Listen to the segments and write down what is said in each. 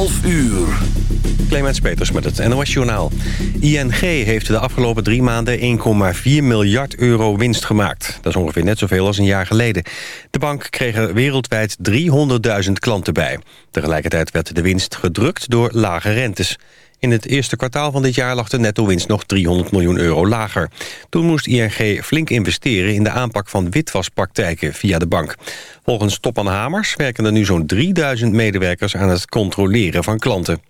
12 uur. Peters met het NOS Journaal. ING heeft de afgelopen drie maanden 1,4 miljard euro winst gemaakt. Dat is ongeveer net zoveel als een jaar geleden. De bank kreeg er wereldwijd 300.000 klanten bij. Tegelijkertijd werd de winst gedrukt door lage rentes. In het eerste kwartaal van dit jaar lag de netto-winst nog 300 miljoen euro lager. Toen moest ING flink investeren in de aanpak van witwaspraktijken via de bank. Volgens Topman Hamers werken er nu zo'n 3000 medewerkers aan het controleren van klanten.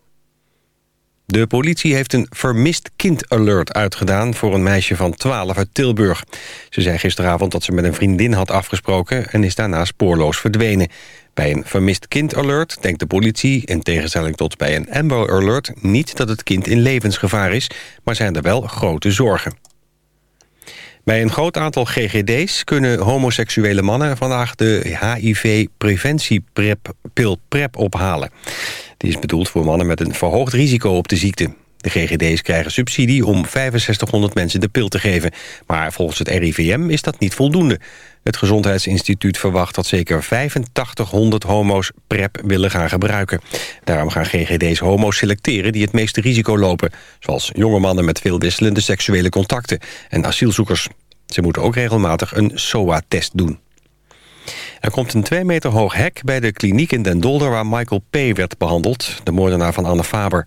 De politie heeft een vermist kind-alert uitgedaan... voor een meisje van 12 uit Tilburg. Ze zei gisteravond dat ze met een vriendin had afgesproken... en is daarna spoorloos verdwenen. Bij een vermist kind-alert denkt de politie... in tegenstelling tot bij een Amber Alert... niet dat het kind in levensgevaar is... maar zijn er wel grote zorgen. Bij een groot aantal GGD's kunnen homoseksuele mannen vandaag de HIV-preventiepil PrEP ophalen. Die is bedoeld voor mannen met een verhoogd risico op de ziekte. De GGD's krijgen subsidie om 6500 mensen de pil te geven. Maar volgens het RIVM is dat niet voldoende. Het Gezondheidsinstituut verwacht dat zeker 8500 homo's PrEP willen gaan gebruiken. Daarom gaan GGD's homo's selecteren die het meeste risico lopen. Zoals jonge mannen met veel wisselende seksuele contacten en asielzoekers. Ze moeten ook regelmatig een SOA-test doen. Er komt een twee meter hoog hek bij de kliniek in Den Dolder... waar Michael P. werd behandeld, de moordenaar van Anne Faber.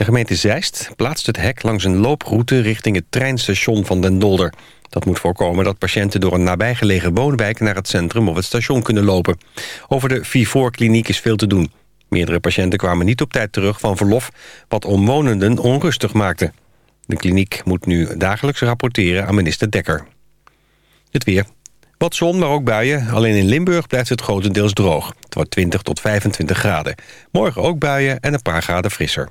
De gemeente Zeist plaatst het hek langs een looproute... richting het treinstation van Den Dolder. Dat moet voorkomen dat patiënten door een nabijgelegen woonwijk... naar het centrum of het station kunnen lopen. Over de Vifor-kliniek is veel te doen. Meerdere patiënten kwamen niet op tijd terug van verlof... wat omwonenden onrustig maakte. De kliniek moet nu dagelijks rapporteren aan minister Dekker. Het weer. Wat zon, maar ook buien. Alleen in Limburg blijft het grotendeels droog. Het wordt 20 tot 25 graden. Morgen ook buien en een paar graden frisser.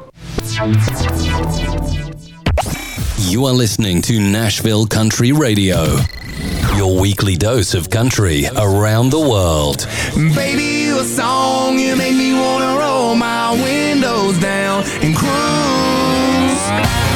You are listening to Nashville Country Radio. Your weekly dose of country around the world. Baby, you a song, you make me wanna roll my windows down and cruise.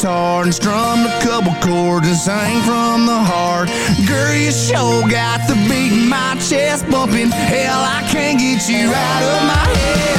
Guitar and strummed a couple chords and sang from the heart. Girl, you sure got the beat in my chest bumping. Hell, I can't get you out of my head.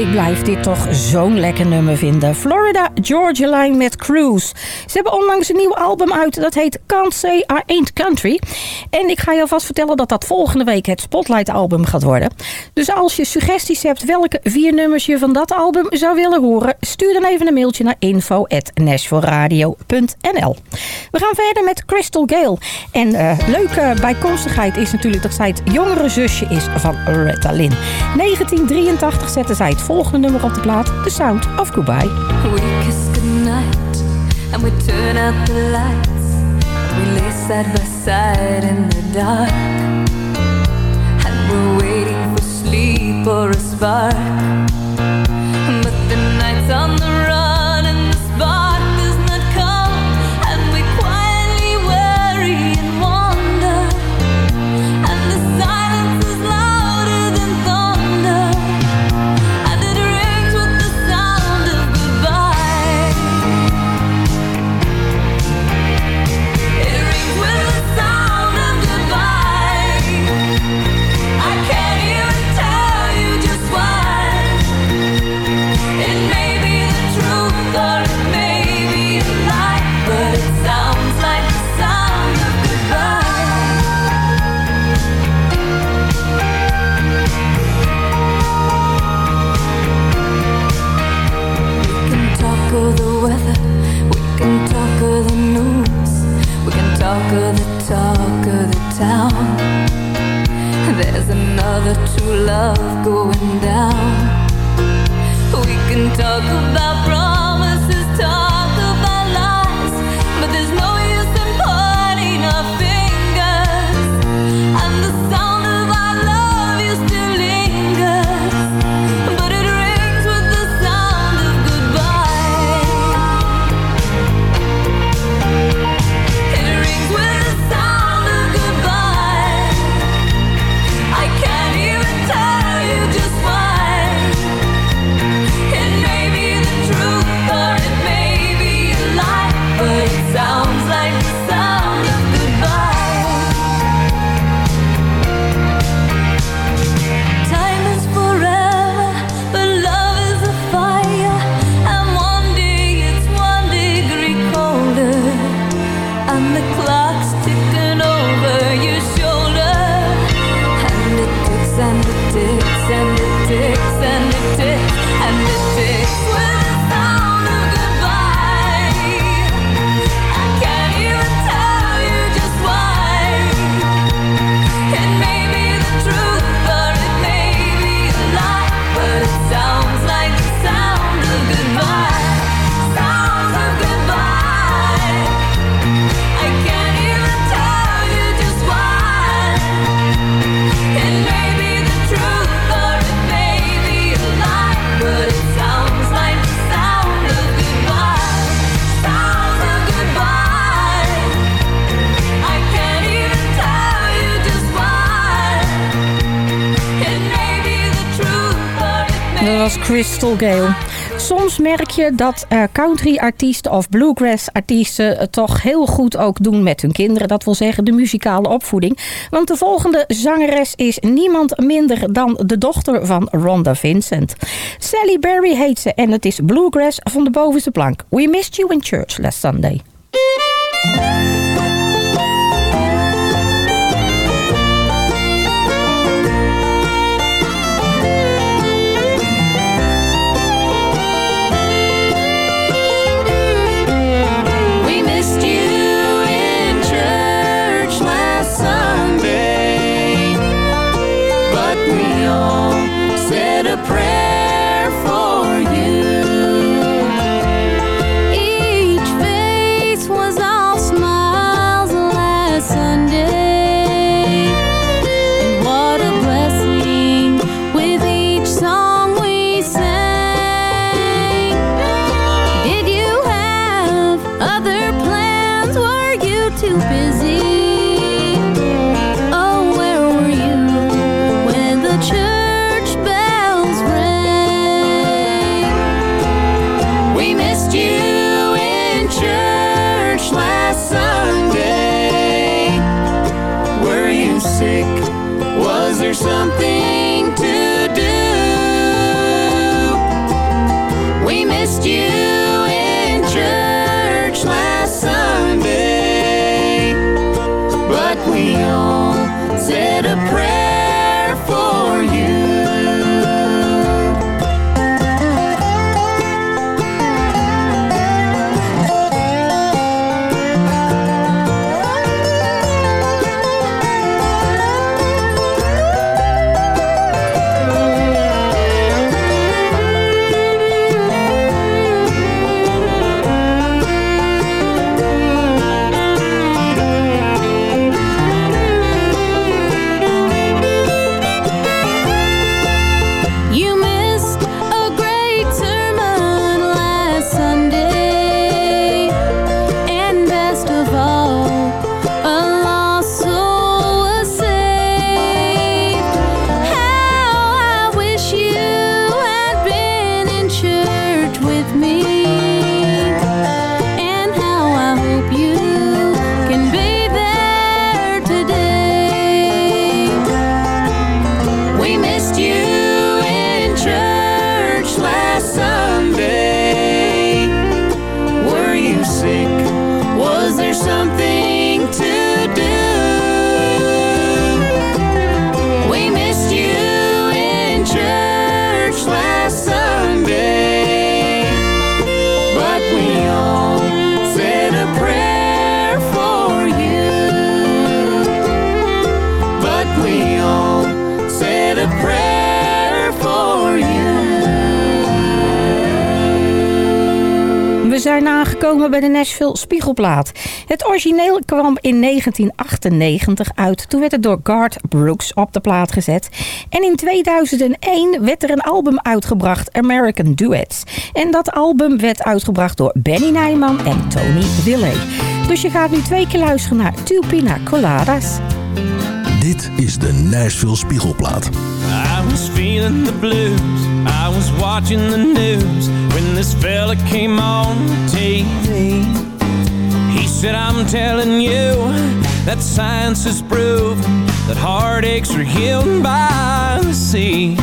Ik blijf dit toch zo'n lekker nummer vinden. Florida Georgia Line met Cruise. Ze hebben onlangs een nieuw album uit. Dat heet Can't Say I Ain't Country. En ik ga je alvast vertellen dat dat volgende week het Spotlight album gaat worden. Dus als je suggesties hebt welke vier nummers je van dat album zou willen horen... stuur dan even een mailtje naar info.nashvilleradio.nl We gaan verder met Crystal Gale. En eh, leuke bijkomstigheid is natuurlijk dat zij het jongere zusje is van Retta Lynn. 1983 zette zij het volgende nummer op de plaat. The Sound of Goodbye. And we turn out the lights. We lay side by side in the dark. And we're waiting for sleep or a spark. But the night's on the love going down. Soms merk je dat eh, country-artiesten of bluegrass-artiesten het toch heel goed ook doen met hun kinderen. Dat wil zeggen de muzikale opvoeding. Want de volgende zangeres is niemand minder dan de dochter van Rhonda Vincent. Sally Berry heet ze en het is bluegrass van de bovenste plank. We missed you in church last Sunday. zijn aangekomen bij de Nashville Spiegelplaat. Het origineel kwam in 1998 uit. Toen werd het door Garth Brooks op de plaat gezet. En in 2001 werd er een album uitgebracht, American Duets. En dat album werd uitgebracht door Benny Nijman en Tony Willey. Dus je gaat nu twee keer luisteren naar Tupina Coladas. Dit is de Nashville Spiegelplaat. I was feeling the blues. I was watching the news. When this fella came on TV. He said, I'm telling you. That science has proved. That heartaches are healed by the sea.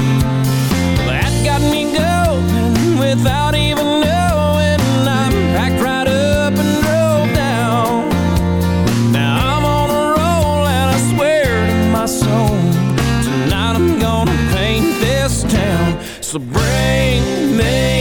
That got me going without even So bring me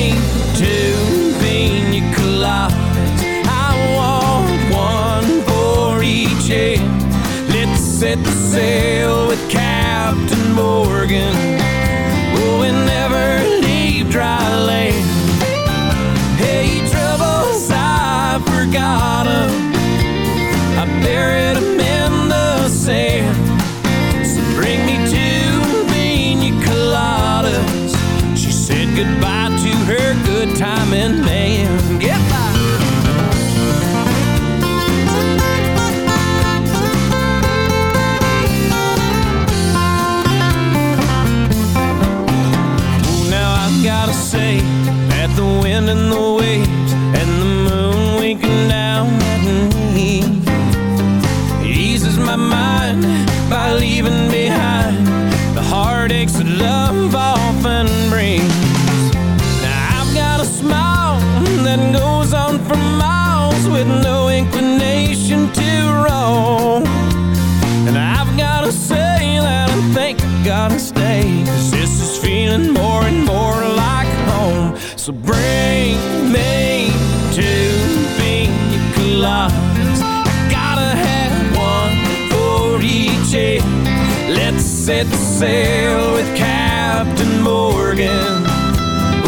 set sail with Captain Morgan.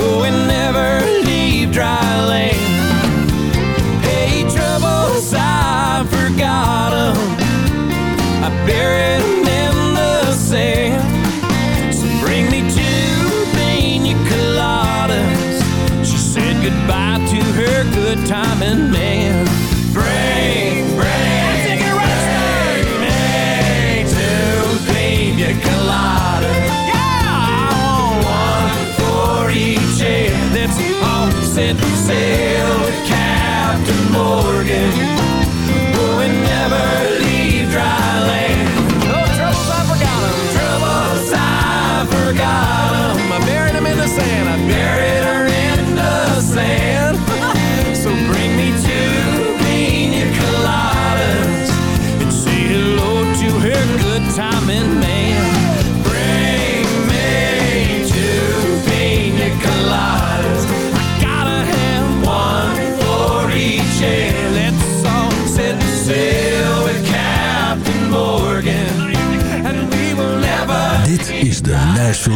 Oh, and never leave dry land. Hey, troubles, I forgot em. I buried em in the sand. So bring me two pina coladas. She said goodbye to her good time and man.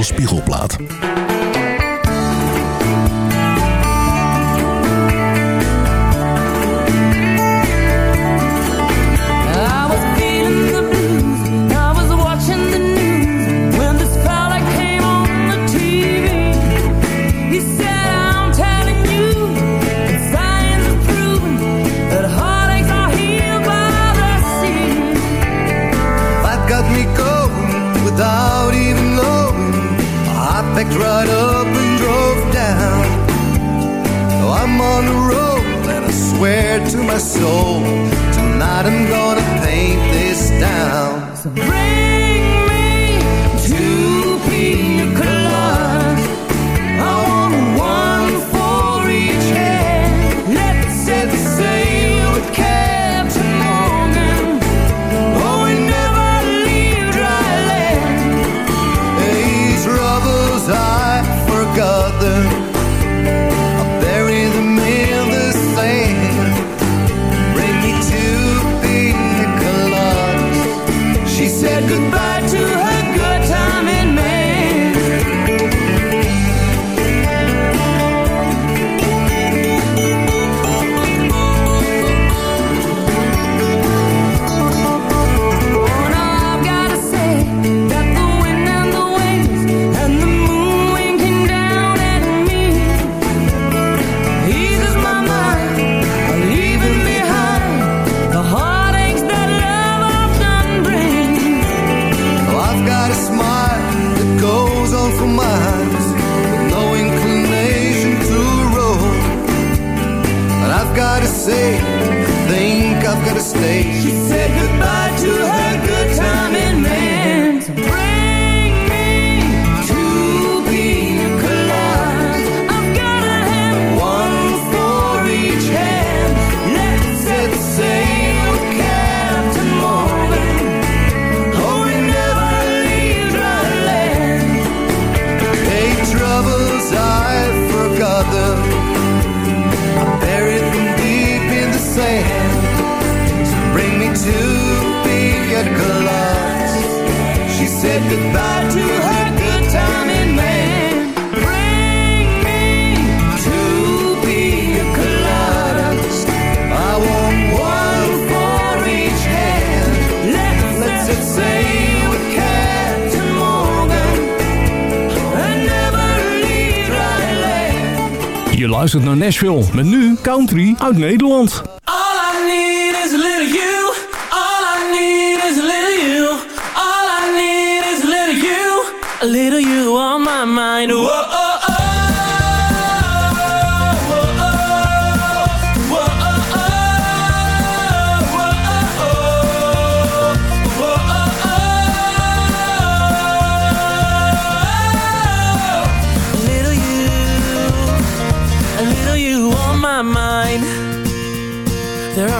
spiegelplaat. swear to my soul, tonight I'm gonna paint this down. So geluisterd naar Nashville. Met nu country uit Nederland. All I need is a little you. All I need is a little you. All I need is a little you. A little you on my mind. Whoa.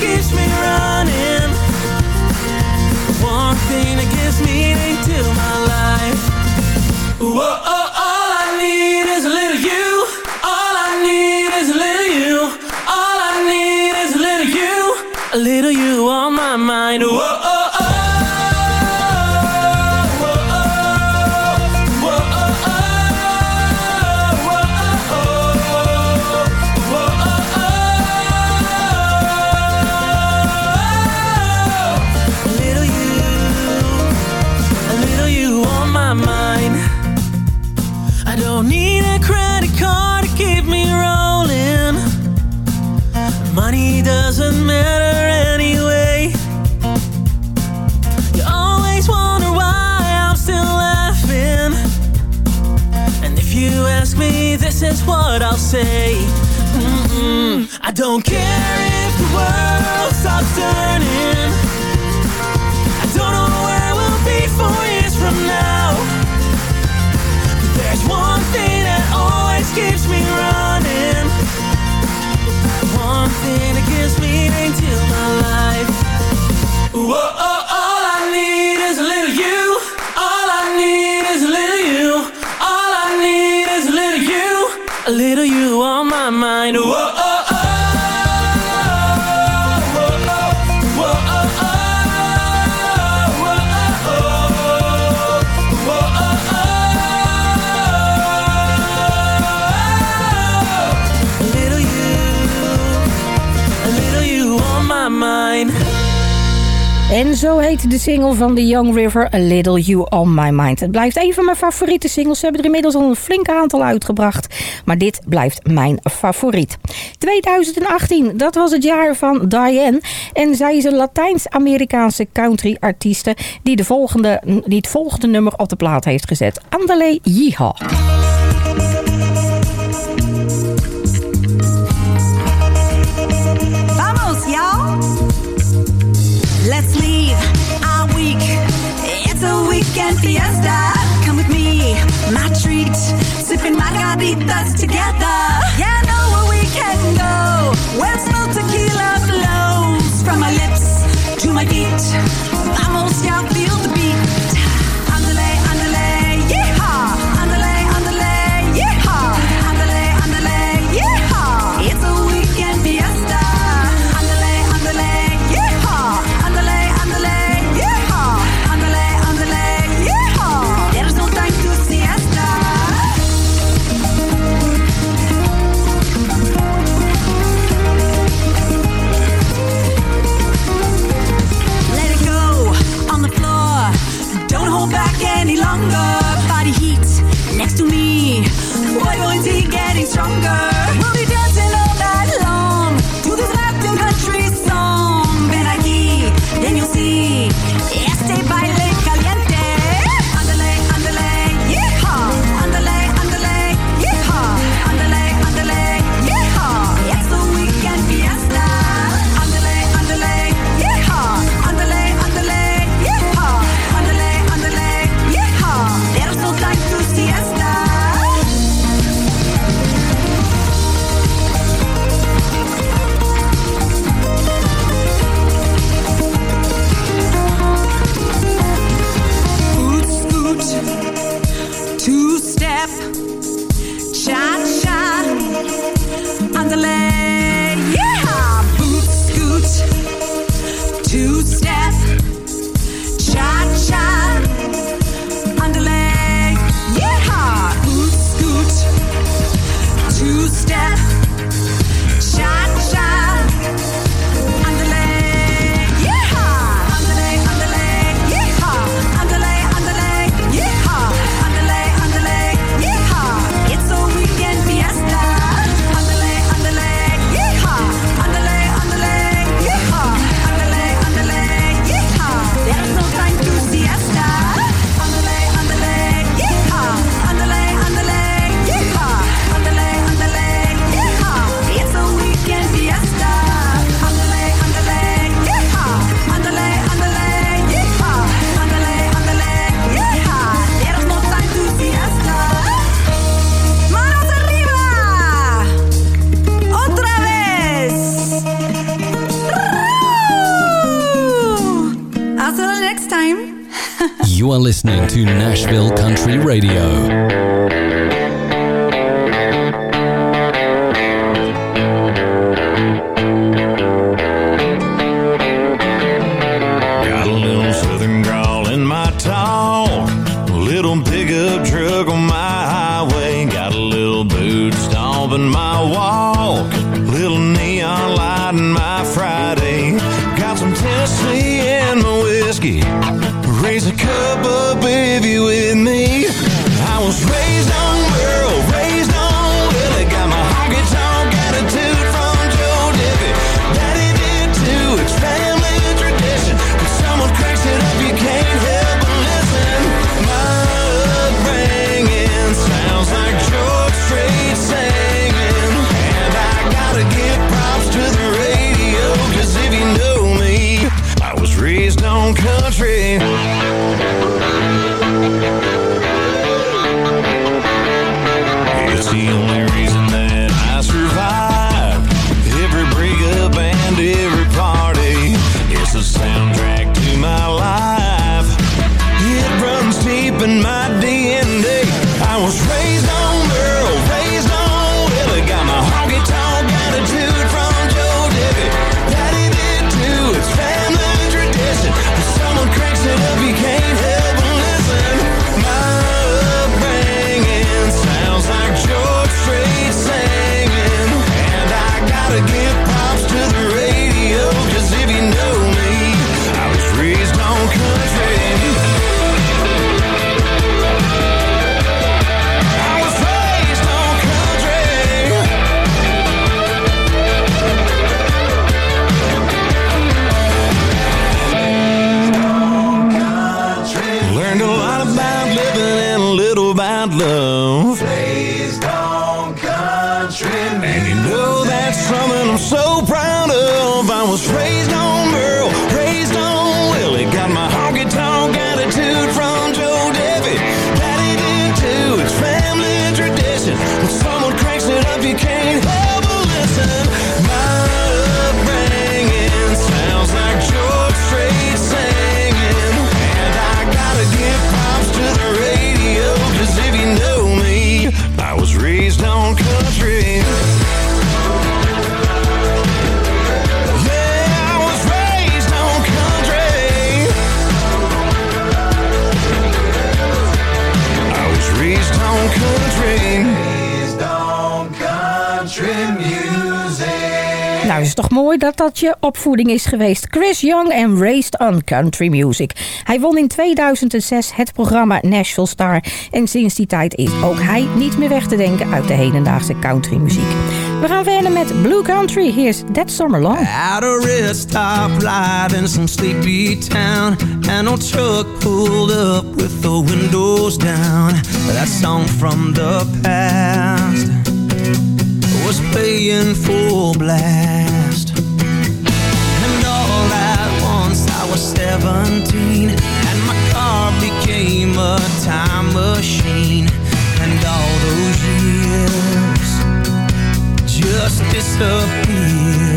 Keeps me running. One thing that gives meaning to my life. Whoa, oh, all I need is a little you. All I need is a little you. All I need is a little you. A little you on my mind. Whoa, En zo heet de single van The Young River, A Little You On My Mind. Het blijft een van mijn favoriete singles. Ze hebben er inmiddels al een flink aantal uitgebracht. Maar dit blijft mijn favoriet. 2018, dat was het jaar van Diane. En zij is een Latijns-Amerikaanse country-artieste... Die, de volgende, die het volgende nummer op de plaat heeft gezet. Andale Yeehaw. A weekend fiesta. Come with me, my treat. Sipping margaritas together. Your body heat next to me. Why won't he getting stronger? are listening to Nashville Country Radio. dat je opvoeding is geweest. Chris Young en Raised on Country Music. Hij won in 2006 het programma Nashville Star. En sinds die tijd is ook hij niet meer weg te denken uit de hedendaagse country muziek. We gaan verder met Blue Country. Here's That Summer Long. In some sleepy town. Truck pulled up with the windows down. That song from the past was full. 17 And my car became a time machine. And all those years just disappeared.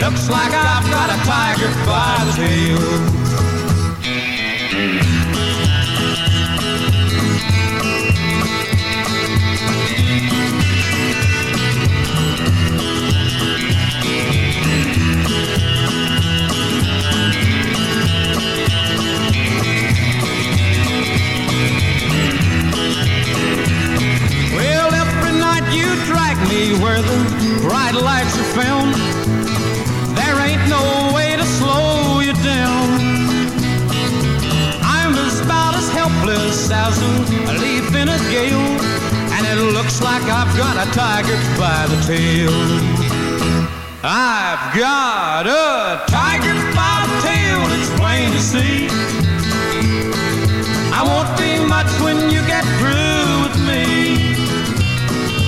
Looks like I've got a tiger by the tail. where the bright lights thousand leaf in a gale, and it looks like I've got a tiger by the tail. I've got a tiger by the tail, it's plain to see. I won't be much when you get through with me.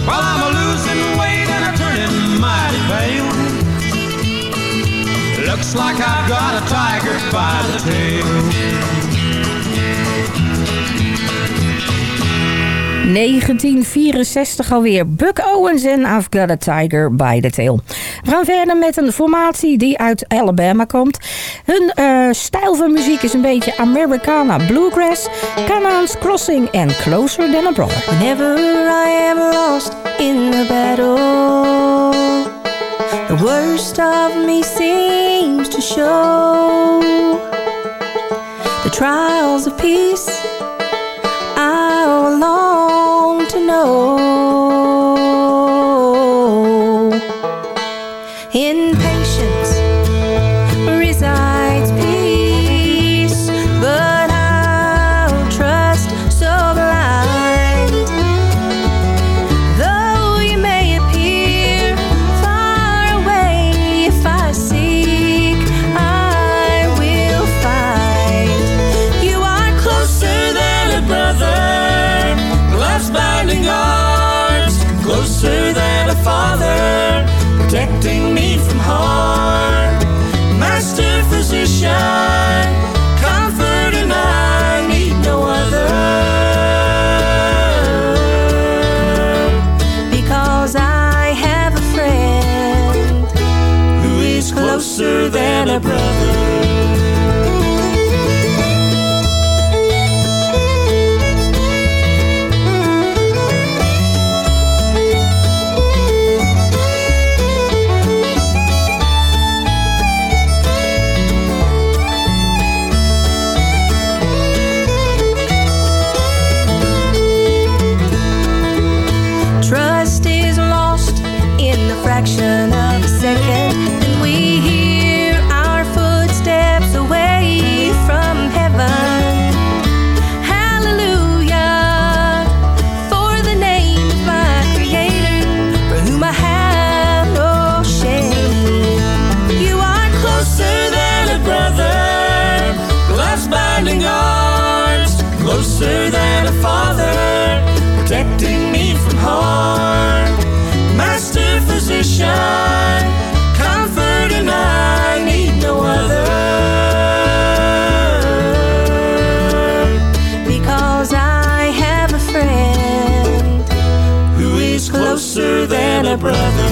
While I'm a losing weight and I'm turning mighty pale. Looks like I've got a tiger by the tail. 1964 alweer. Buck Owens en I've Got a Tiger by the Tail. We gaan verder met een formatie die uit Alabama komt. Hun eh, stijl van muziek is een beetje Americana bluegrass, Canaan's Crossing en Closer Than a Brother. Whenever I am lost in the battle, the worst of me seems to show. The trials of peace brother?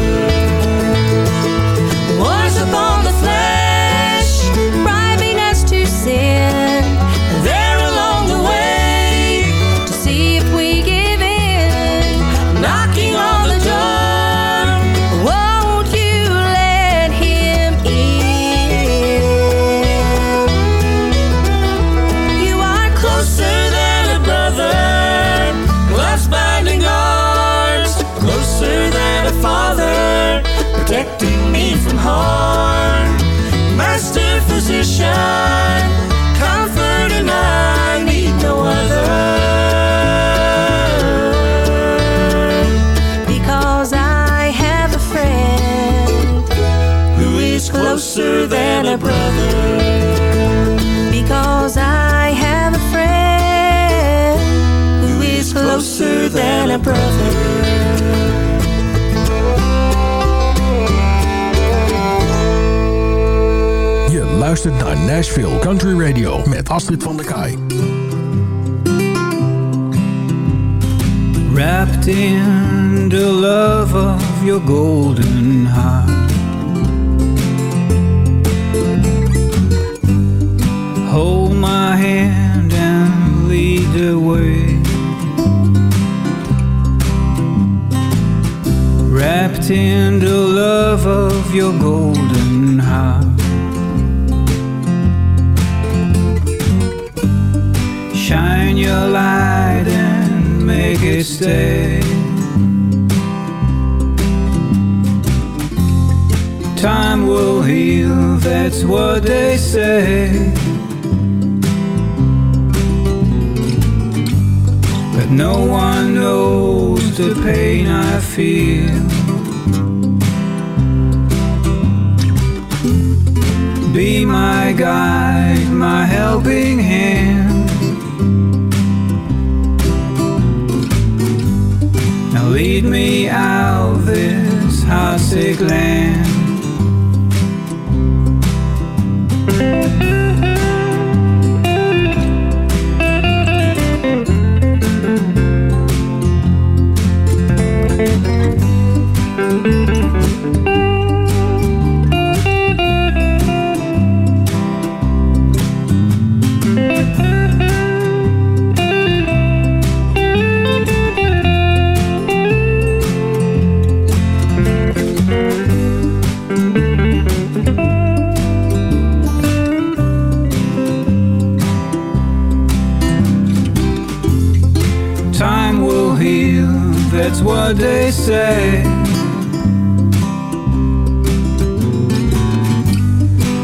Nashville Country Radio met Astrid van der Kaai. Wrapped in the love of your golden heart. Hold my hand and lead the way. Wrapped in the love of your golden heart. Light and make it stay. Time will heal, that's what they say. But no one knows the pain I feel. Be my guide, my helping hand. Lead me out this heartsick land. What they say.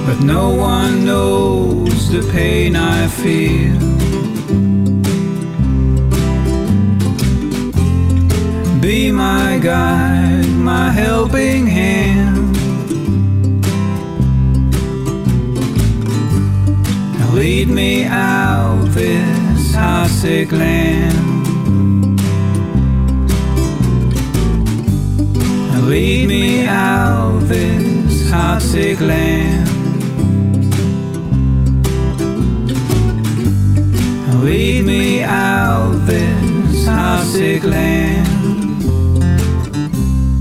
But no one knows the pain I feel. Be my guide, my helping hand. Lead me out this heartsick land. Lead me out this heartsick land. Lead me out this heartsick land.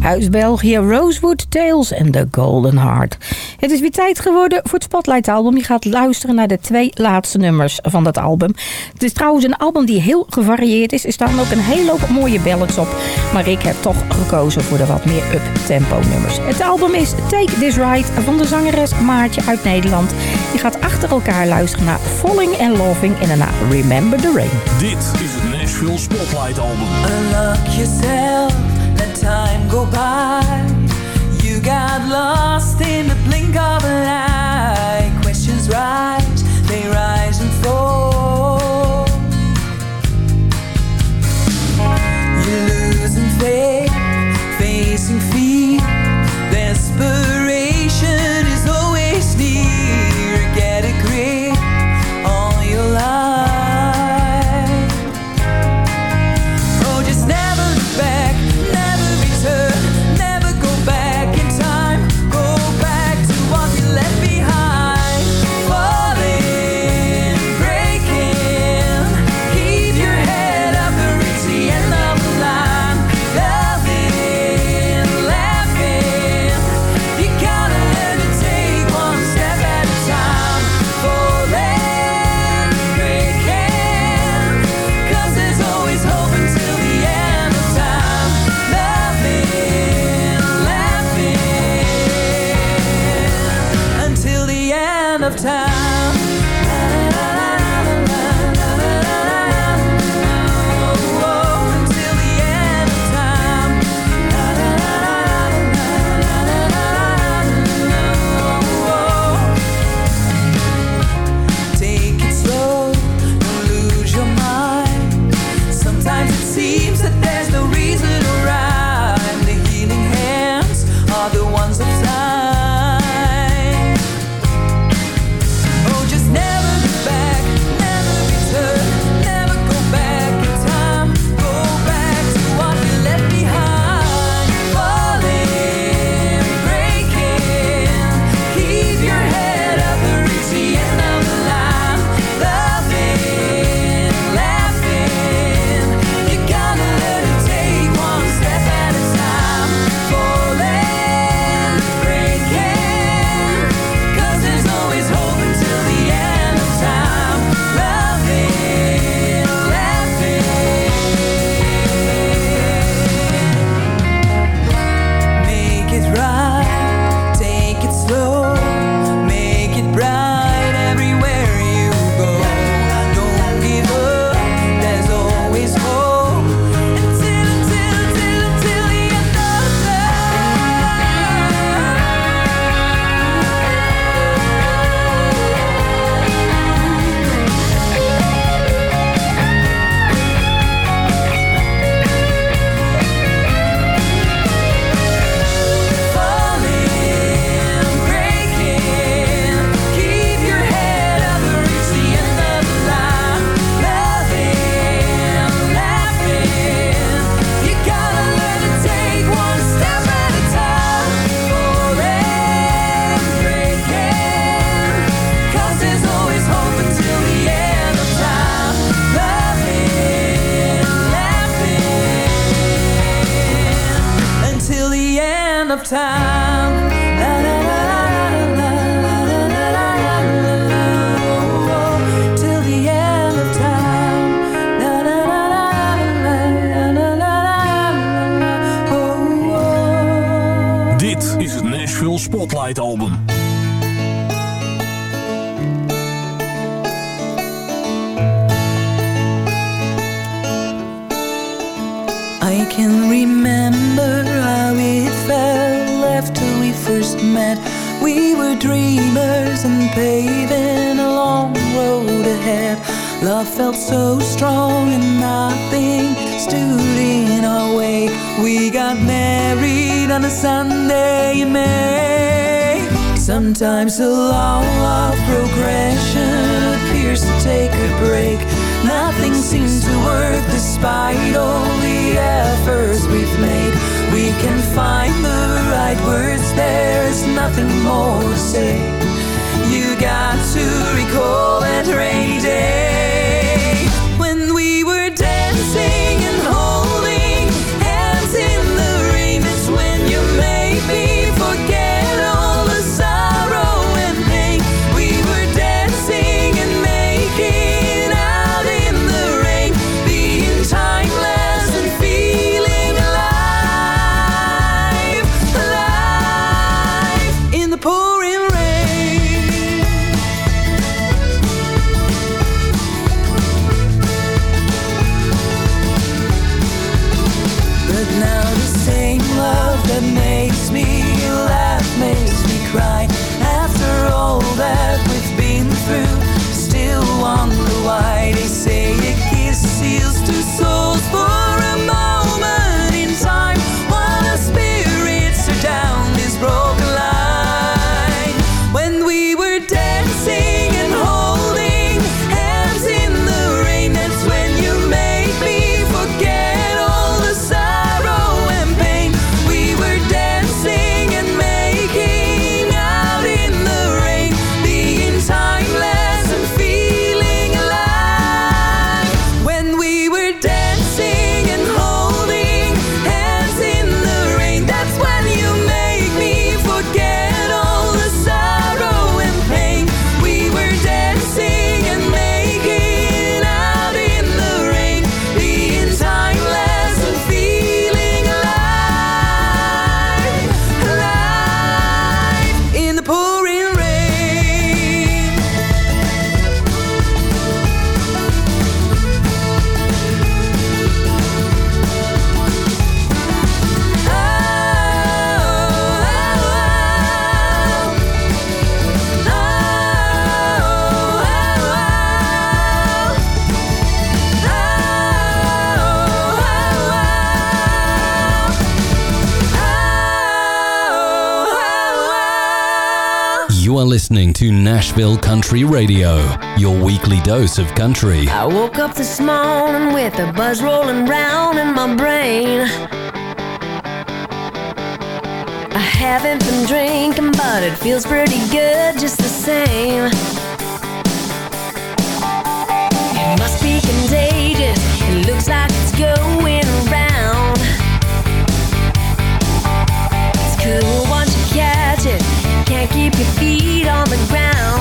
Uit België, Rosewood Tales en The Golden Heart. Het is weer tijd geworden voor het Spotlight album. Je gaat luisteren naar de twee laatste nummers van dat album. Het is trouwens een album die heel gevarieerd is. Er staan ook een hele hoop mooie ballads op. Maar ik heb toch gekozen voor de wat meer up-tempo nummers. Het album is Take This Ride van de zangeres Maartje uit Nederland. Je gaat achter elkaar luisteren naar Falling and Loving en daarna Remember the Rain. Dit is het Nashville Spotlight Album. Unlock yourself, let time go by. You got lost in the blink of an eye. Questions rise, they rise and fall. that makes me laugh, makes me cry. Nashville Country Radio, your weekly dose of country. I woke up this morning with a buzz rolling round in my brain. I haven't been drinking, but it feels pretty good just the same. It must be contagious, it looks like it's going around. It's cool once you catch it, can't keep your feet on the ground.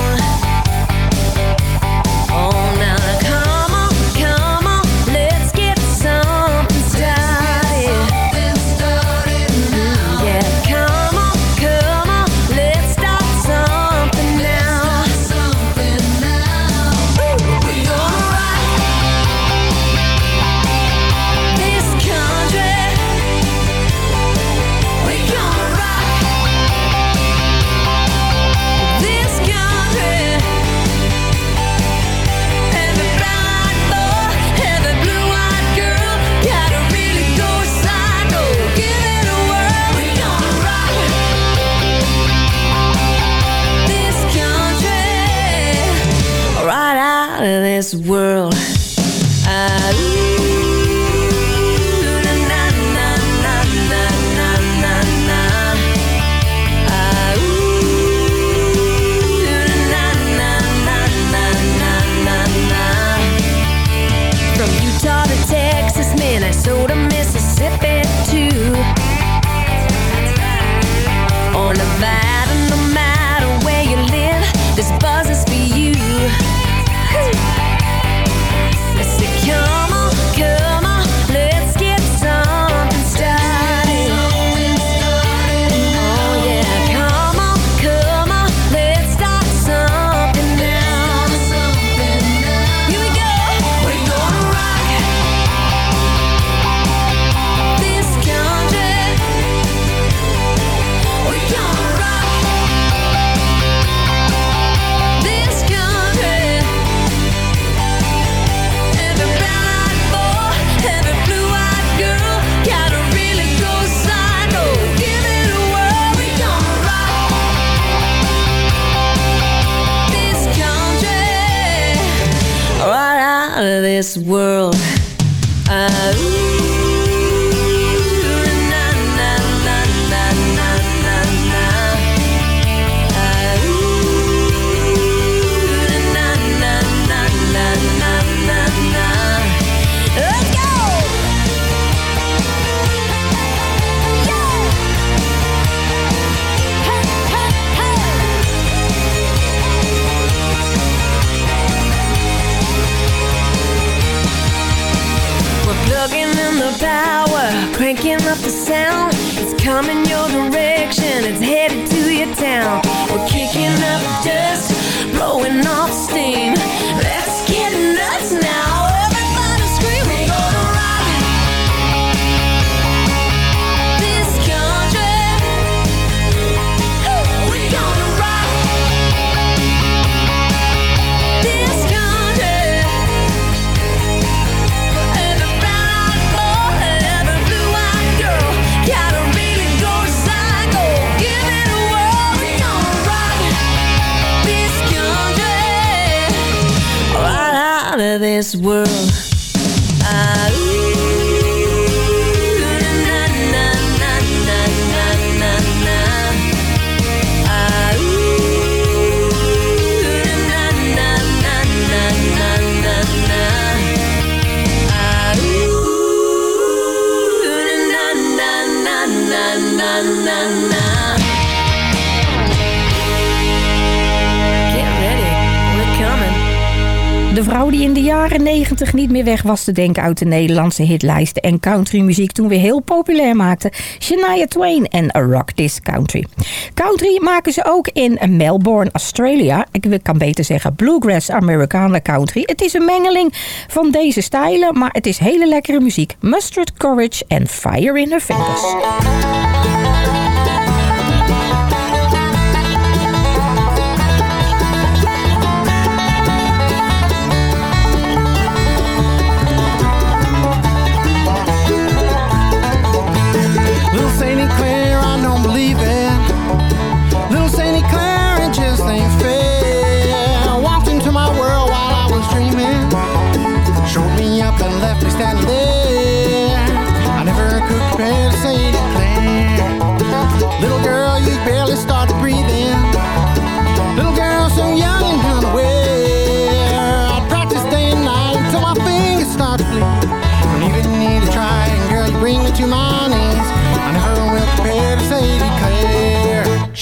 jaren 90 niet meer weg was te denken uit de Nederlandse hitlijsten en countrymuziek toen weer heel populair maakte. Shania Twain en Rock This Country. Country maken ze ook in Melbourne, Australia. Ik kan beter zeggen Bluegrass Americana Country. Het is een mengeling van deze stijlen, maar het is hele lekkere muziek. Mustard Courage en Fire in Her Fingers.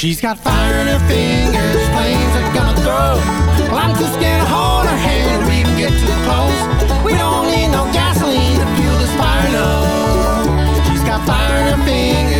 She's got fire in her fingers, flames are gonna throw. Well, I'm too scared to hold her hand, or even get too close. We don't need no gasoline to fuel this fire, no. She's got fire in her fingers.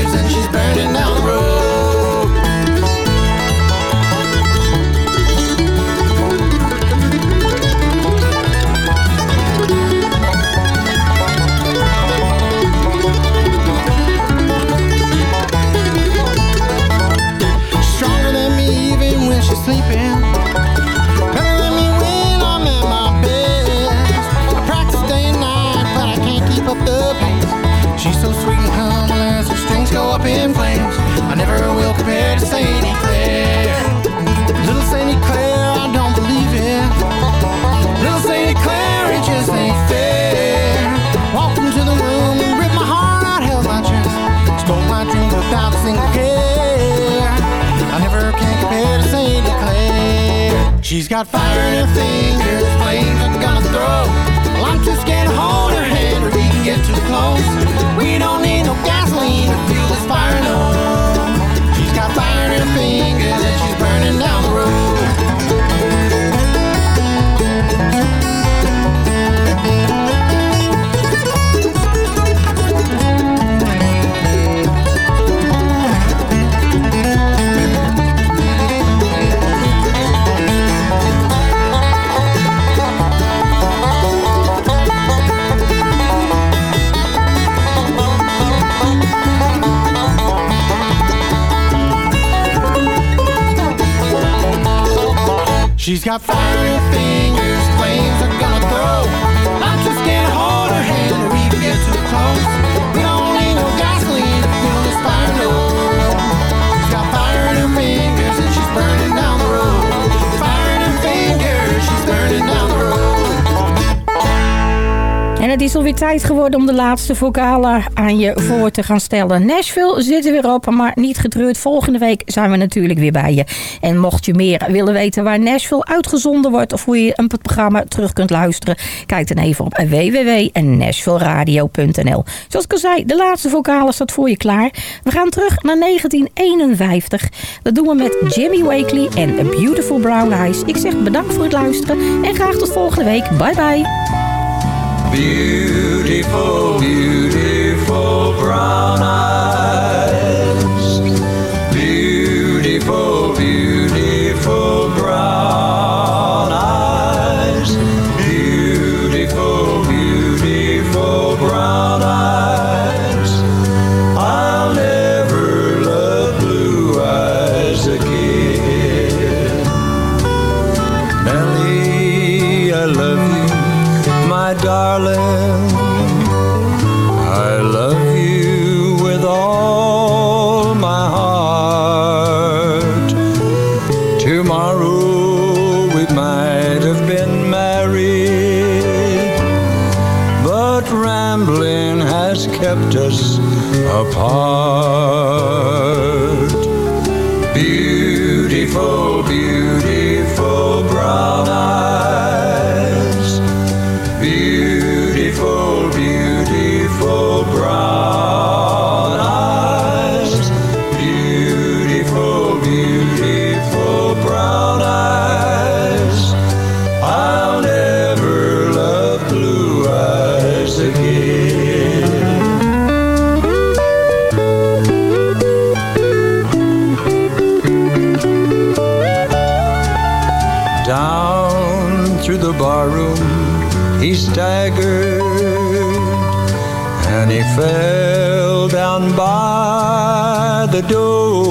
nothing. She's got fire fingers, flames are gonna throw. I'm just getting harder, and we get too close. Het is alweer tijd geworden om de laatste vocalen aan je voor te gaan stellen. Nashville zit er weer op, maar niet getreurd. Volgende week zijn we natuurlijk weer bij je. En mocht je meer willen weten waar Nashville uitgezonden wordt... of hoe je een programma terug kunt luisteren... kijk dan even op www.nashvilleradio.nl Zoals ik al zei, de laatste vocalen staat voor je klaar. We gaan terug naar 1951. Dat doen we met Jimmy Wakely en A Beautiful Brown Eyes. Ik zeg bedankt voor het luisteren en graag tot volgende week. Bye bye. Beautiful, beautiful brown eyes. He fell down by the door.